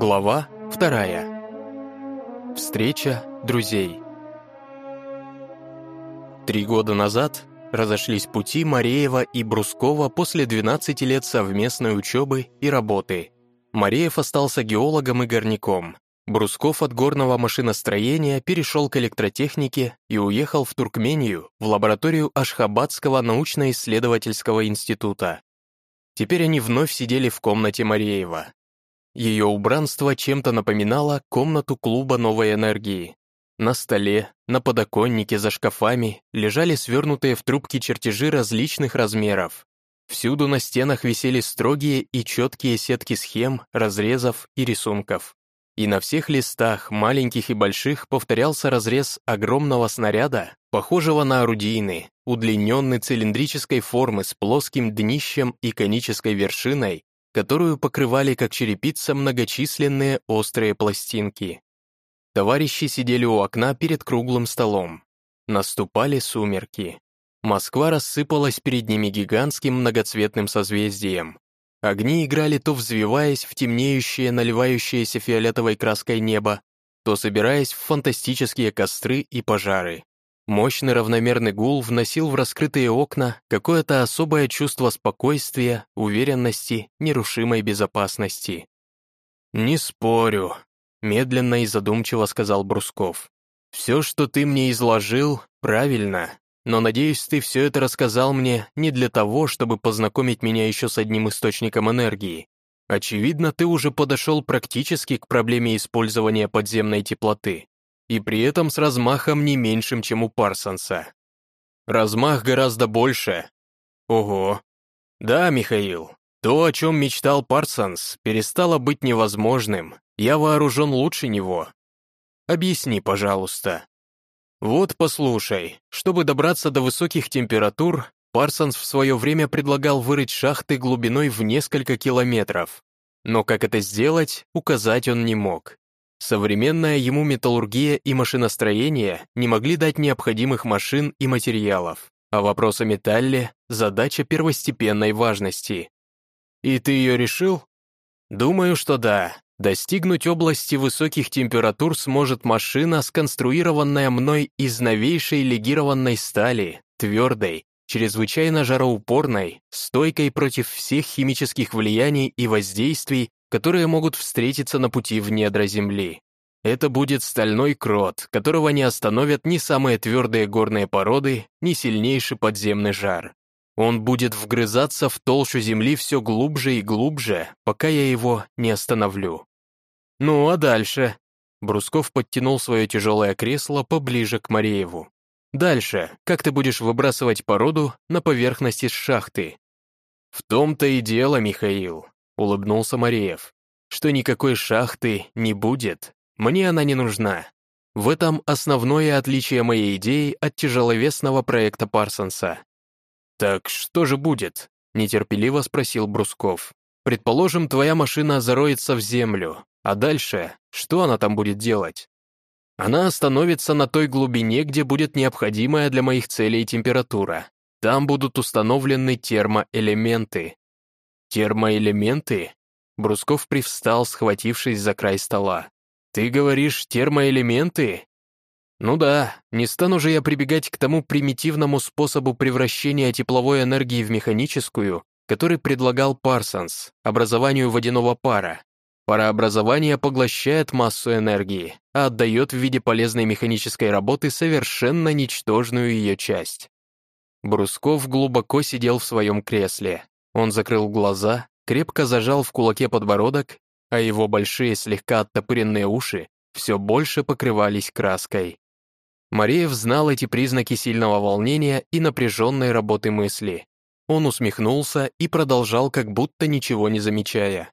Глава вторая. Встреча друзей. Три года назад разошлись пути Мареева и Брускова после 12 лет совместной учебы и работы. Мареев остался геологом и горняком. Брусков от горного машиностроения перешел к электротехнике и уехал в Туркмению, в лабораторию Ашхабадского научно-исследовательского института. Теперь они вновь сидели в комнате Мареева. Ее убранство чем-то напоминало комнату клуба новой энергии. На столе, на подоконнике, за шкафами лежали свернутые в трубки чертежи различных размеров. Всюду на стенах висели строгие и четкие сетки схем, разрезов и рисунков. И на всех листах, маленьких и больших, повторялся разрез огромного снаряда, похожего на орудийный, удлиненный цилиндрической формы с плоским днищем и конической вершиной, которую покрывали как черепица многочисленные острые пластинки. Товарищи сидели у окна перед круглым столом. Наступали сумерки. Москва рассыпалась перед ними гигантским многоцветным созвездием. Огни играли то взвиваясь в темнеющее, наливающееся фиолетовой краской небо, то собираясь в фантастические костры и пожары. Мощный равномерный гул вносил в раскрытые окна какое-то особое чувство спокойствия, уверенности, нерушимой безопасности. «Не спорю», — медленно и задумчиво сказал Брусков. «Все, что ты мне изложил, правильно, но, надеюсь, ты все это рассказал мне не для того, чтобы познакомить меня еще с одним источником энергии. Очевидно, ты уже подошел практически к проблеме использования подземной теплоты и при этом с размахом не меньшим, чем у Парсонса. Размах гораздо больше. Ого. Да, Михаил, то, о чем мечтал Парсонс, перестало быть невозможным. Я вооружен лучше него. Объясни, пожалуйста. Вот послушай, чтобы добраться до высоких температур, Парсонс в свое время предлагал вырыть шахты глубиной в несколько километров. Но как это сделать, указать он не мог. Современная ему металлургия и машиностроение не могли дать необходимых машин и материалов, а вопрос о металле – задача первостепенной важности. И ты ее решил? Думаю, что да. Достигнуть области высоких температур сможет машина, сконструированная мной из новейшей легированной стали, твердой, чрезвычайно жароупорной, стойкой против всех химических влияний и воздействий, которые могут встретиться на пути в недра Земли. Это будет стальной крот, которого не остановят ни самые твердые горные породы, ни сильнейший подземный жар. Он будет вгрызаться в толщу Земли все глубже и глубже, пока я его не остановлю. Ну а дальше? Брусков подтянул свое тяжелое кресло поближе к Марееву. Дальше, как ты будешь выбрасывать породу на поверхность из шахты? В том-то и дело, Михаил улыбнулся Мареев, что никакой шахты не будет. Мне она не нужна. В этом основное отличие моей идеи от тяжеловесного проекта Парсонса. «Так что же будет?» — нетерпеливо спросил Брусков. «Предположим, твоя машина зароется в землю, а дальше что она там будет делать?» «Она остановится на той глубине, где будет необходимая для моих целей температура. Там будут установлены термоэлементы, «Термоэлементы?» Брусков привстал, схватившись за край стола. «Ты говоришь, термоэлементы?» «Ну да, не стану же я прибегать к тому примитивному способу превращения тепловой энергии в механическую, который предлагал Парсонс, образованию водяного пара. Парообразование поглощает массу энергии, а отдает в виде полезной механической работы совершенно ничтожную ее часть. Брусков глубоко сидел в своем кресле, он закрыл глаза, крепко зажал в кулаке подбородок, а его большие слегка оттопыренные уши все больше покрывались краской. Мареев знал эти признаки сильного волнения и напряженной работы мысли. Он усмехнулся и продолжал, как будто ничего не замечая.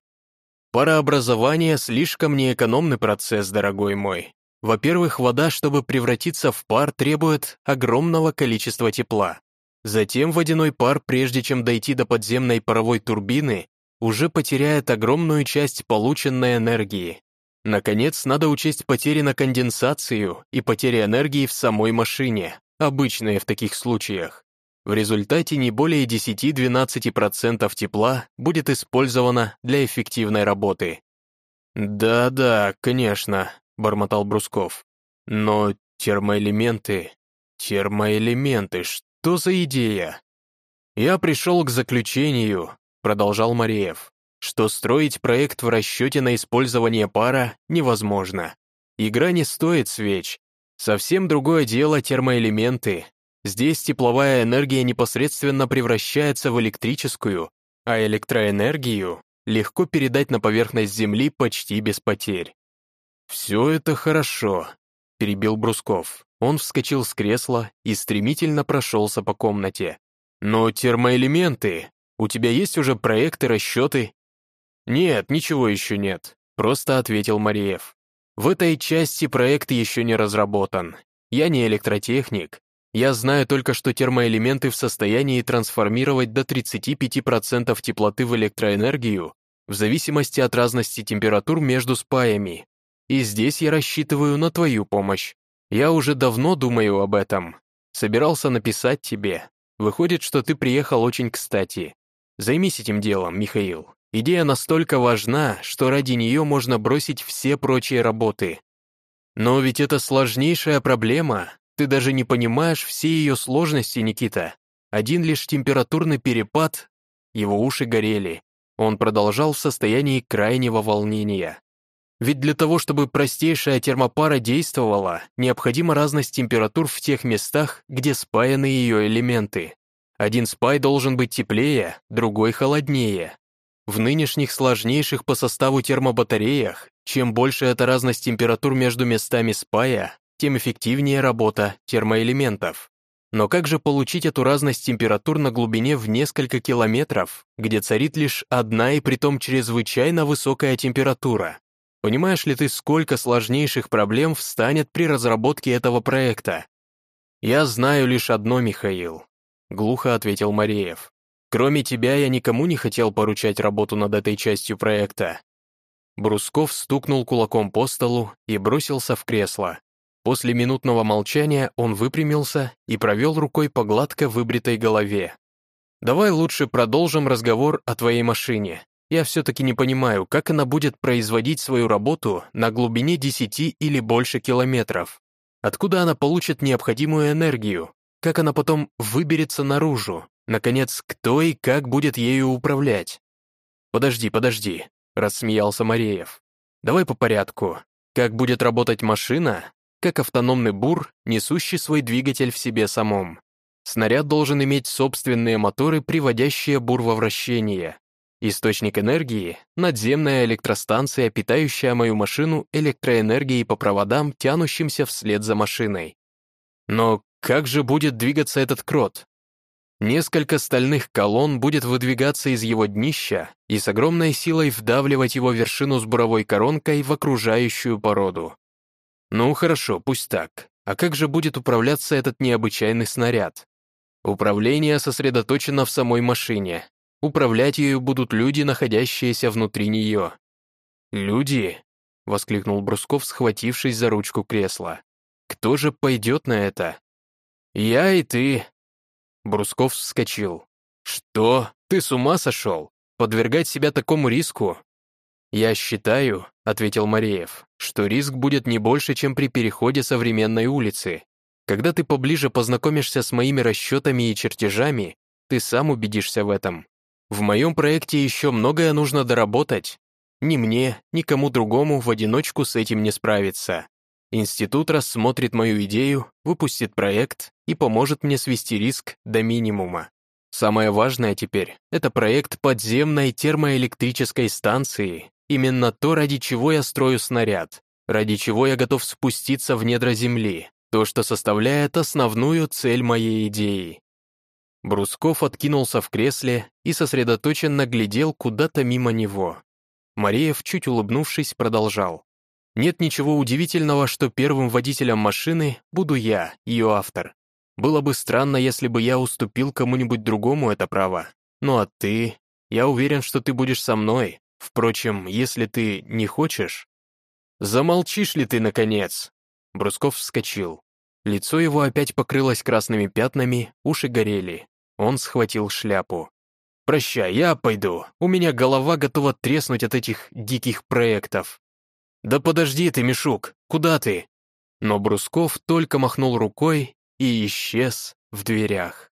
«Парообразование — слишком неэкономный процесс, дорогой мой. Во-первых, вода, чтобы превратиться в пар, требует огромного количества тепла. Затем водяной пар, прежде чем дойти до подземной паровой турбины, уже потеряет огромную часть полученной энергии. Наконец, надо учесть потери на конденсацию и потери энергии в самой машине, обычные в таких случаях. В результате не более 10-12% тепла будет использовано для эффективной работы. «Да-да, конечно», — бормотал Брусков. «Но термоэлементы... Термоэлементы, что за идея?» «Я пришел к заключению», — продолжал Мареев, «что строить проект в расчете на использование пара невозможно. Игра не стоит свеч. Совсем другое дело термоэлементы. Здесь тепловая энергия непосредственно превращается в электрическую, а электроэнергию легко передать на поверхность Земли почти без потерь. «Все это хорошо», — перебил Брусков. Он вскочил с кресла и стремительно прошелся по комнате. «Но термоэлементы? У тебя есть уже проекты, расчеты?» «Нет, ничего еще нет», — просто ответил Мариев. «В этой части проект еще не разработан. Я не электротехник, я знаю только, что термоэлементы в состоянии трансформировать до 35% теплоты в электроэнергию в зависимости от разности температур между спаями. И здесь я рассчитываю на твою помощь. Я уже давно думаю об этом. Собирался написать тебе. Выходит, что ты приехал очень кстати. Займись этим делом, Михаил. Идея настолько важна, что ради нее можно бросить все прочие работы. Но ведь это сложнейшая проблема, ты даже не понимаешь все ее сложности, Никита. Один лишь температурный перепад, его уши горели. Он продолжал в состоянии крайнего волнения. Ведь для того, чтобы простейшая термопара действовала, необходима разность температур в тех местах, где спаяны ее элементы. Один спай должен быть теплее, другой холоднее. В нынешних сложнейших по составу термобатареях, чем больше эта разность температур между местами спая, тем эффективнее работа термоэлементов. Но как же получить эту разность температур на глубине в несколько километров, где царит лишь одна и притом чрезвычайно высокая температура? Понимаешь ли ты, сколько сложнейших проблем встанет при разработке этого проекта? «Я знаю лишь одно, Михаил», — глухо ответил Мареев. «Кроме тебя я никому не хотел поручать работу над этой частью проекта». Брусков стукнул кулаком по столу и бросился в кресло. После минутного молчания он выпрямился и провел рукой по гладко выбритой голове. «Давай лучше продолжим разговор о твоей машине. Я все-таки не понимаю, как она будет производить свою работу на глубине 10 или больше километров. Откуда она получит необходимую энергию? Как она потом выберется наружу? Наконец, кто и как будет ею управлять?» «Подожди, подожди», — рассмеялся Мареев. «Давай по порядку. Как будет работать машина, как автономный бур, несущий свой двигатель в себе самом. Снаряд должен иметь собственные моторы, приводящие бур во вращение. Источник энергии — надземная электростанция, питающая мою машину электроэнергией по проводам, тянущимся вслед за машиной. Но как же будет двигаться этот крот? Несколько стальных колонн будет выдвигаться из его днища и с огромной силой вдавливать его вершину с буровой коронкой в окружающую породу. Ну хорошо, пусть так. А как же будет управляться этот необычайный снаряд? Управление сосредоточено в самой машине. Управлять ею будут люди, находящиеся внутри нее. «Люди?» — воскликнул Брусков, схватившись за ручку кресла. «Кто же пойдет на это?» «Я и ты». Брусков вскочил. «Что? Ты с ума сошел? Подвергать себя такому риску? «Я считаю», — ответил Мареев, «что риск будет не больше, чем при переходе современной улицы. Когда ты поближе познакомишься с моими расчетами и чертежами, ты сам убедишься в этом. В моем проекте еще многое нужно доработать. Ни мне, ни кому другому в одиночку с этим не справиться. Институт рассмотрит мою идею, выпустит проект и поможет мне свести риск до минимума. Самое важное теперь — это проект подземной термоэлектрической станции, Именно то, ради чего я строю снаряд, ради чего я готов спуститься в недра земли, то, что составляет основную цель моей идеи. Брусков откинулся в кресле и сосредоточенно глядел куда-то мимо него. Мареев, чуть улыбнувшись, продолжал. «Нет ничего удивительного, что первым водителем машины буду я, ее автор. Было бы странно, если бы я уступил кому-нибудь другому это право. Ну а ты? Я уверен, что ты будешь со мной, Впрочем, если ты не хочешь... Замолчишь ли ты, наконец? Брусков вскочил. Лицо его опять покрылось красными пятнами, уши горели. Он схватил шляпу. «Прощай, я пойду. У меня голова готова треснуть от этих диких проектов. «Да подожди ты, Мишук, куда ты?» Но Брусков только махнул рукой и исчез в дверях.